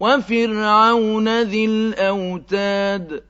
وَفِرْعَوْنَ ذِي الْأَوْتَادِ